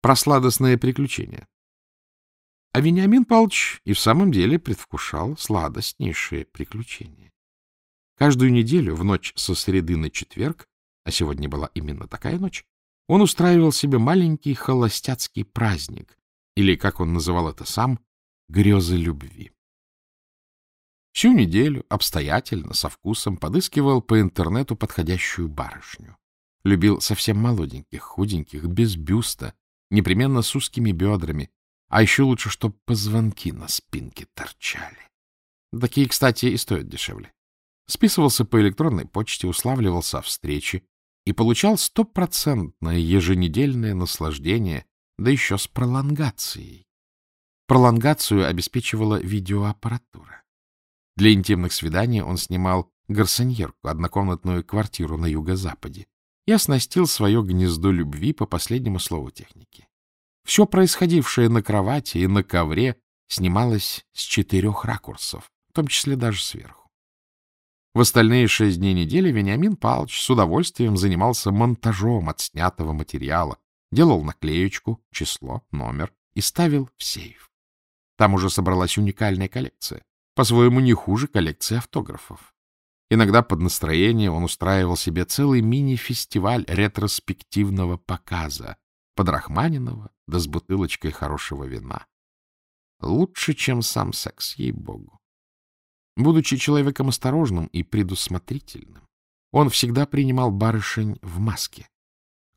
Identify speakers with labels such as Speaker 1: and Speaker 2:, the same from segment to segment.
Speaker 1: про сладостное приключение. А Вениамин Павлович и в самом деле предвкушал сладостнейшее приключение. Каждую неделю в ночь со среды на четверг, а сегодня была именно такая ночь, он устраивал себе маленький холостяцкий праздник, или, как он называл это сам, грезы любви. Всю неделю обстоятельно, со вкусом подыскивал по интернету подходящую барышню. Любил совсем молоденьких, худеньких, без бюста, непременно с узкими бедрами, а еще лучше, чтобы позвонки на спинке торчали. Такие, кстати, и стоят дешевле. Списывался по электронной почте, уславливался о встрече и получал стопроцентное еженедельное наслаждение, да еще с пролонгацией. Пролонгацию обеспечивала видеоаппаратура. Для интимных свиданий он снимал гарсоньерку, однокомнатную квартиру на юго-западе, и оснастил свое гнездо любви по последнему слову техники. Все происходившее на кровати и на ковре снималось с четырех ракурсов, в том числе даже сверху. В остальные шесть дней недели Вениамин Павлович с удовольствием занимался монтажом отснятого материала, делал наклеечку, число, номер и ставил в сейф. Там уже собралась уникальная коллекция, по-своему не хуже коллекции автографов. Иногда под настроение он устраивал себе целый мини-фестиваль ретроспективного показа, под Рахманинова, да с бутылочкой хорошего вина. Лучше, чем сам секс, ей-богу. Будучи человеком осторожным и предусмотрительным, он всегда принимал барышень в маске.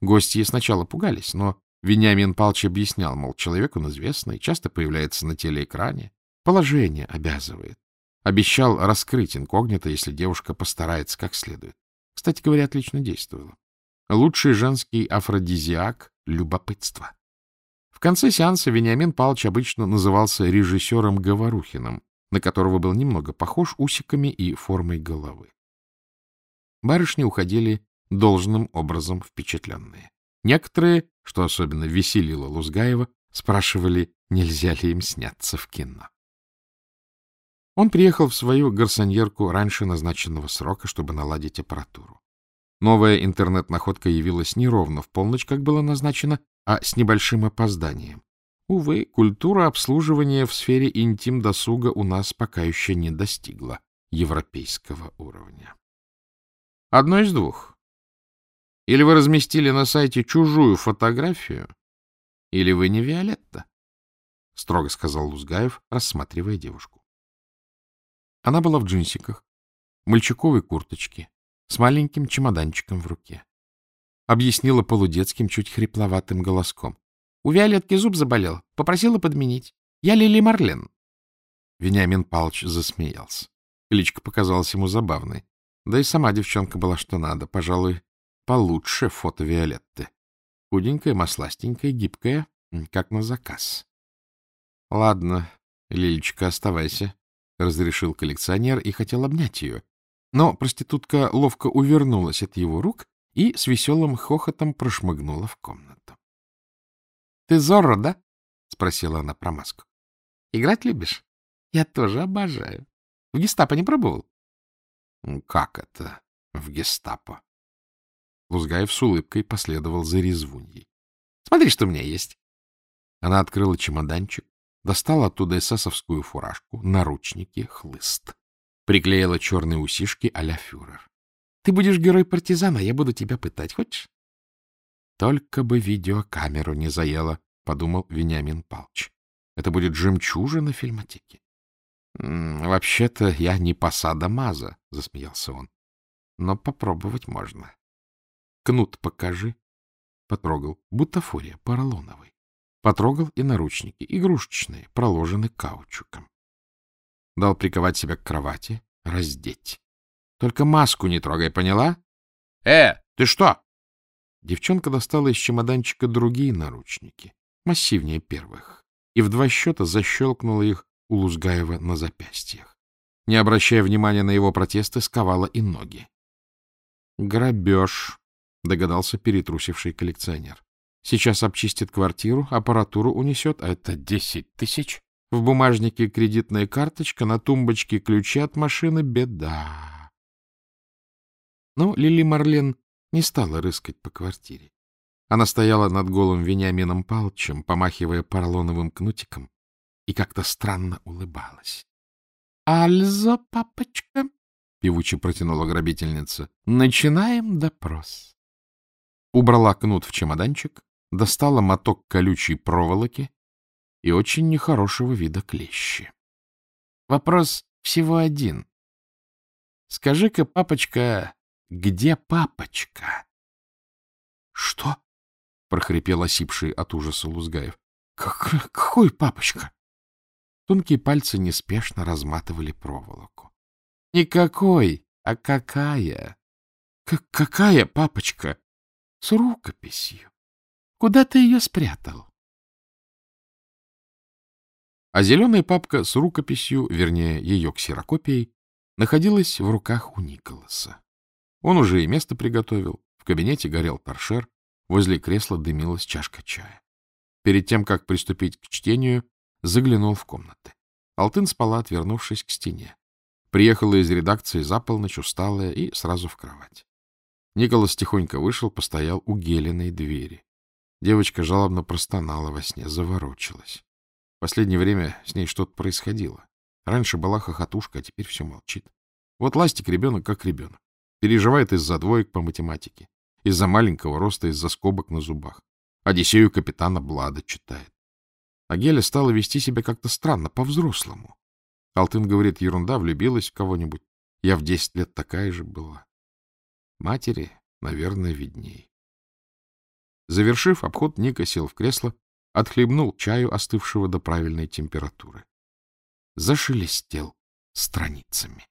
Speaker 1: Гости сначала пугались, но Вениамин Палч объяснял, мол, человек он известный, часто появляется на телеэкране, положение обязывает. Обещал раскрыть инкогнито, если девушка постарается как следует. Кстати говоря, отлично действовало. Лучший женский афродизиак — любопытство. В конце сеанса Вениамин Павлович обычно назывался режиссером Говорухиным, на которого был немного похож усиками и формой головы. Барышни уходили должным образом впечатленные. Некоторые, что особенно веселило Лузгаева, спрашивали, нельзя ли им сняться в кино. Он приехал в свою гарсоньерку раньше назначенного срока, чтобы наладить аппаратуру. Новая интернет-находка явилась не ровно в полночь, как было назначено, а с небольшим опозданием. Увы, культура обслуживания в сфере интим-досуга у нас пока еще не достигла европейского уровня. Одно из двух. Или вы разместили на сайте чужую фотографию, или вы не Виолетта, — строго сказал Лузгаев, рассматривая девушку. Она была в джинсиках, мальчиковой курточке, с маленьким чемоданчиком в руке. Объяснила полудетским, чуть хрипловатым голоском. У Виолетки зуб заболел. Попросила подменить. Я Лили Марлен. Вениамин Павлович засмеялся. Кличка показалась ему забавной. Да и сама девчонка была что надо. Пожалуй, получше фото Виолетты. Худенькая, масластенькая, гибкая, как на заказ. — Ладно, Лилечка, оставайся, — разрешил коллекционер и хотел обнять ее. Но проститутка ловко увернулась от его рук и с веселым хохотом прошмыгнула в комнату. — Ты Зорро, да? — спросила она про маску. — Играть любишь? Я тоже обожаю. В гестапо не пробовал? — Как это в гестапо? Лузгаев с улыбкой последовал за резвуньей. — Смотри, что у меня есть. Она открыла чемоданчик, достала оттуда эсэсовскую фуражку, наручники, хлыст. Приклеила черные усишки а-ля фюрер. — Ты будешь герой-партизан, а я буду тебя пытать. Хочешь? Только бы видеокамеру не заело, — подумал Вениамин Палч. Это будет жемчужина фильмотеки. — Вообще-то я не посада Маза, — засмеялся он. — Но попробовать можно. — Кнут покажи. Потрогал. Бутафория поролоновый. Потрогал и наручники, игрушечные, проложены каучуком. Дал приковать себя к кровати, раздеть. Только маску не трогай, поняла? — Э, ты что? Девчонка достала из чемоданчика другие наручники, массивнее первых, и в два счета защелкнула их у Лузгаева на запястьях. Не обращая внимания на его протесты, сковала и ноги. «Грабеж», — догадался перетрусивший коллекционер. «Сейчас обчистит квартиру, аппаратуру унесет, а это десять тысяч. В бумажнике кредитная карточка, на тумбочке ключи от машины — беда». Ну, Лили Марлен не стала рыскать по квартире. Она стояла над голым Вениамином Палчем, помахивая поролоновым кнутиком, и как-то странно улыбалась. — Альзо, папочка, — певуче протянула грабительница, — начинаем допрос. Убрала кнут в чемоданчик, достала моток колючей проволоки и очень нехорошего вида клещи. Вопрос всего один. Скажи-ка, папочка, где папочка? — Что? — прохрипел осипший от ужаса Лузгаев. — Какой папочка? Тонкие пальцы неспешно разматывали проволоку. — Никакой, а какая? — Какая папочка? — С рукописью. Куда ты ее спрятал? А зеленая папка с рукописью, вернее, ее ксерокопией, находилась в руках у Николаса. Он уже и место приготовил. В кабинете горел торшер, возле кресла дымилась чашка чая. Перед тем, как приступить к чтению, заглянул в комнаты. Алтын спала, отвернувшись к стене. Приехала из редакции за полночь, усталая, и сразу в кровать. Николас тихонько вышел, постоял у Гелиной двери. Девочка жалобно простонала во сне, заворочилась последнее время с ней что-то происходило. Раньше была хохотушка, а теперь все молчит. Вот Ластик ребенок как ребенок. Переживает из-за двоек по математике, из-за маленького роста, из-за скобок на зубах. Одиссею капитана Блада читает. А Геля стала вести себя как-то странно, по-взрослому. Алтын говорит, ерунда, влюбилась в кого-нибудь. Я в десять лет такая же была. Матери, наверное, видней. Завершив обход, Ника сел в кресло отхлебнул чаю, остывшего до правильной температуры. Зашелестел страницами.